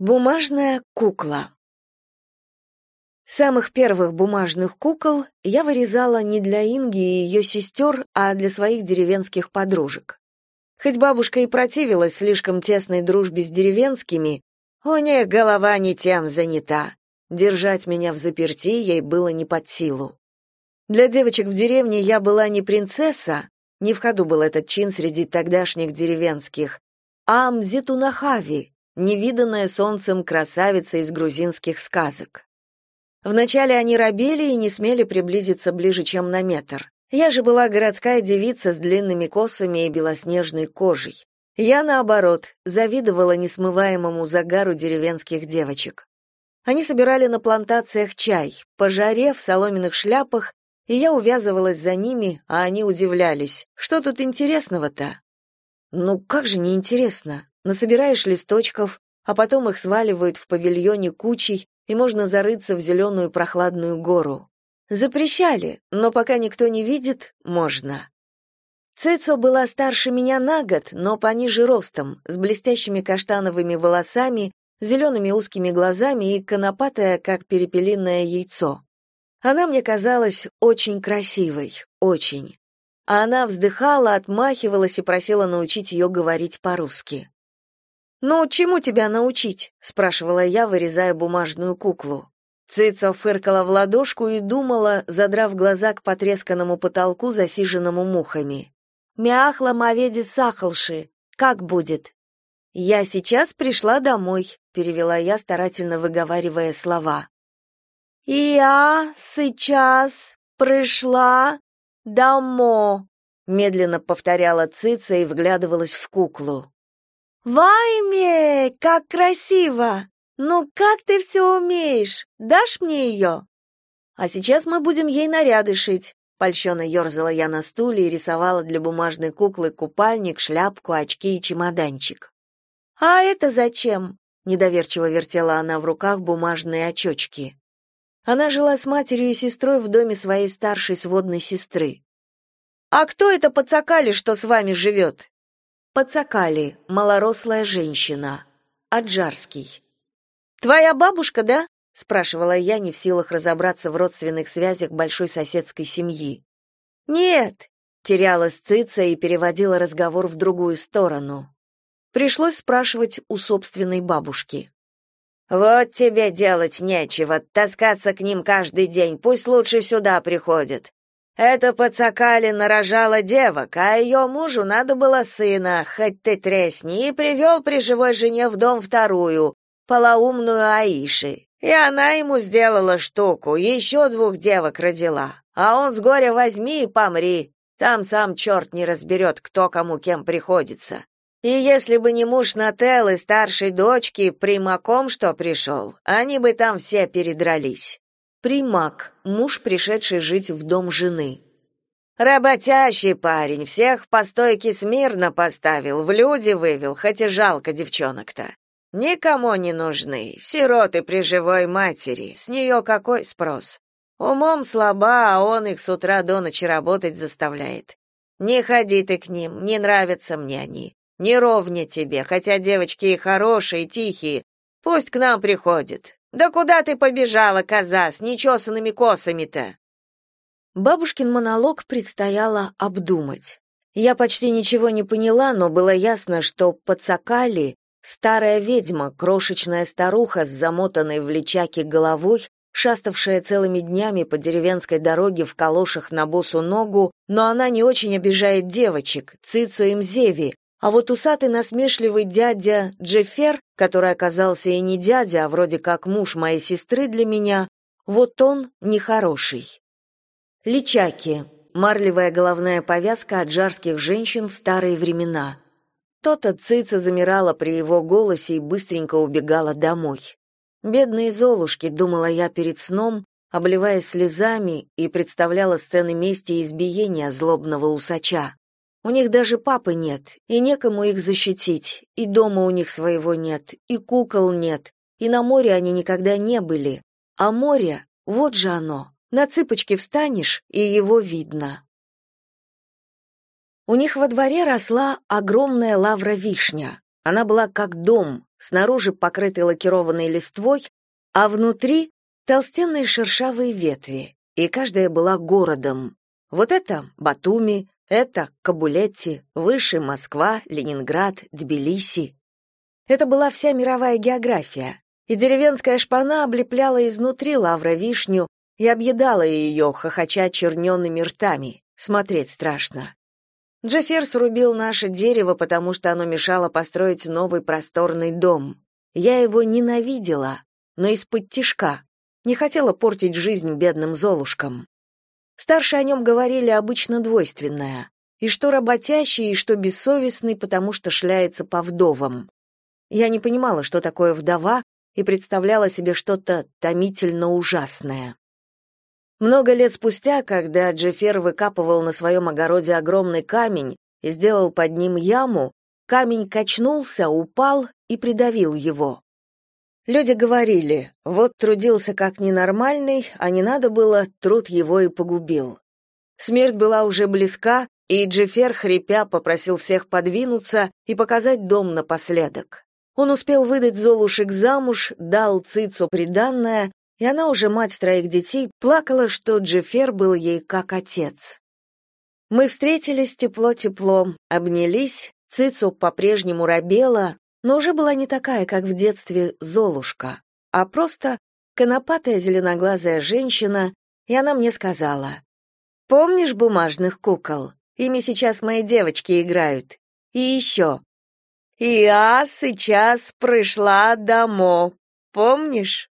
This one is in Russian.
Бумажная кукла. Самых первых бумажных кукол я вырезала не для Инги и ее сестер, а для своих деревенских подружек. Хоть бабушка и противилась слишком тесной дружбе с деревенскими, у них голова не тем занята. Держать меня в заперти ей было не под силу. Для девочек в деревне я была не принцесса, не в ходу был этот чин среди тогдашних деревенских, а Мзитунахави, невиданная солнцем красавица из грузинских сказок. Вначале они робели и не смели приблизиться ближе, чем на метр. Я же была городская девица с длинными косами и белоснежной кожей. Я, наоборот, завидовала несмываемому загару деревенских девочек. Они собирали на плантациях чай, по жаре, в соломенных шляпах, и я увязывалась за ними, а они удивлялись. Что тут интересного-то? Ну, как же неинтересно? Насобираешь листочков, а потом их сваливают в павильоне кучей, и можно зарыться в зеленую прохладную гору. Запрещали, но пока никто не видит, можно. Цицо была старше меня на год, но пониже ростом, с блестящими каштановыми волосами, зелеными узкими глазами и конопатая, как перепелиное яйцо. Она мне казалась очень красивой, очень. А она вздыхала, отмахивалась и просила научить ее говорить по-русски. «Ну, чему тебя научить?» — спрашивала я, вырезая бумажную куклу. Цицо фыркала в ладошку и думала, задрав глаза к потресканному потолку, засиженному мухами. «Мяхла маведи сахалши. Как будет?» «Я сейчас пришла домой», — перевела я, старательно выговаривая слова. «Я сейчас пришла домой», — медленно повторяла Цица и вглядывалась в куклу. «Вайме, как красиво! Ну как ты все умеешь? Дашь мне ее?» «А сейчас мы будем ей наряды шить», — польщенно ерзала я на стуле и рисовала для бумажной куклы купальник, шляпку, очки и чемоданчик. «А это зачем?» — недоверчиво вертела она в руках бумажные очечки. Она жила с матерью и сестрой в доме своей старшей сводной сестры. «А кто это подсокали, что с вами живет?» Пацакали, малорослая женщина. Аджарский. «Твоя бабушка, да?» — спрашивала я, не в силах разобраться в родственных связях большой соседской семьи. «Нет», — терялась Цица и переводила разговор в другую сторону. Пришлось спрашивать у собственной бабушки. «Вот тебе делать нечего, таскаться к ним каждый день, пусть лучше сюда приходят. Это подсокали нарожала девок, а ее мужу надо было сына, хоть ты тресни, и привел при живой жене в дом вторую, полоумную Аиши. И она ему сделала штуку, еще двух девок родила. А он с горя возьми и помри. Там сам черт не разберет, кто кому кем приходится. И если бы не муж Нателлы, старшей дочки, примаком что пришел, они бы там все передрались. Примак, муж, пришедший жить в дом жены. Работящий парень, всех по стойке смирно поставил, в люди вывел, хотя жалко девчонок-то. Никому не нужны, сироты при живой матери, с нее какой спрос? Умом слаба, а он их с утра до ночи работать заставляет. Не ходи ты к ним, не нравятся мне они. Не ровня тебе, хотя девочки и хорошие, и тихие. Пусть к нам приходят. Да куда ты побежала, коза, с нечесанными косами-то? Бабушкин монолог предстояло обдумать. Я почти ничего не поняла, но было ясно, что подсокали старая ведьма, крошечная старуха с замотанной в личаке головой, шаставшая целыми днями по деревенской дороге в калошах на босу ногу, но она не очень обижает девочек, Цицу и Мзеви, а вот усатый насмешливый дядя Джеффер, который оказался и не дядя, а вроде как муж моей сестры для меня, вот он нехороший. Личаки — марлевая головная повязка аджарских женщин в старые времена. То-то цица замирала при его голосе и быстренько убегала домой. Бедные золушки, думала я перед сном, обливаясь слезами и представляла сцены мести и избиения злобного усача. У них даже папы нет, и некому их защитить, и дома у них своего нет, и кукол нет, и на море они никогда не были. А море, вот же оно, на цыпочки встанешь, и его видно. У них во дворе росла огромная лавра-вишня. Она была как дом, снаружи покрытый лакированной листвой, а внутри толстенные шершавые ветви, и каждая была городом. Вот это Батуми, это Кабулетти, выше Москва, Ленинград, Тбилиси. Это была вся мировая география, и деревенская шпана облепляла изнутри лавра-вишню и объедала ее, хохоча черненными ртами. Смотреть страшно. Джеффер срубил наше дерево, потому что оно мешало построить новый просторный дом. Я его ненавидела, но из-под тишка. Не хотела портить жизнь бедным золушкам. Старше о нем говорили обычно двойственное. И что работящий, и что бессовестный, потому что шляется по вдовам. Я не понимала, что такое вдова, и представляла себе что-то томительно ужасное. Много лет спустя, когда Джеффер выкапывал на своем огороде огромный камень и сделал под ним яму, камень качнулся, упал и придавил его. Люди говорили, вот трудился как ненормальный, а не надо было, труд его и погубил. Смерть была уже близка, и Джеффер, хрипя, попросил всех подвинуться и показать дом напоследок. Он успел выдать Золушек замуж, дал Цицу приданное, и она уже мать троих детей плакала, что Джеффер был ей как отец. Мы встретились тепло-тепло, обнялись, Цицу по-прежнему робела, но уже была не такая, как в детстве Золушка, а просто конопатая зеленоглазая женщина, и она мне сказала, «Помнишь бумажных кукол? Ими сейчас мои девочки играют. И еще. Я сейчас пришла домой. Помнишь?»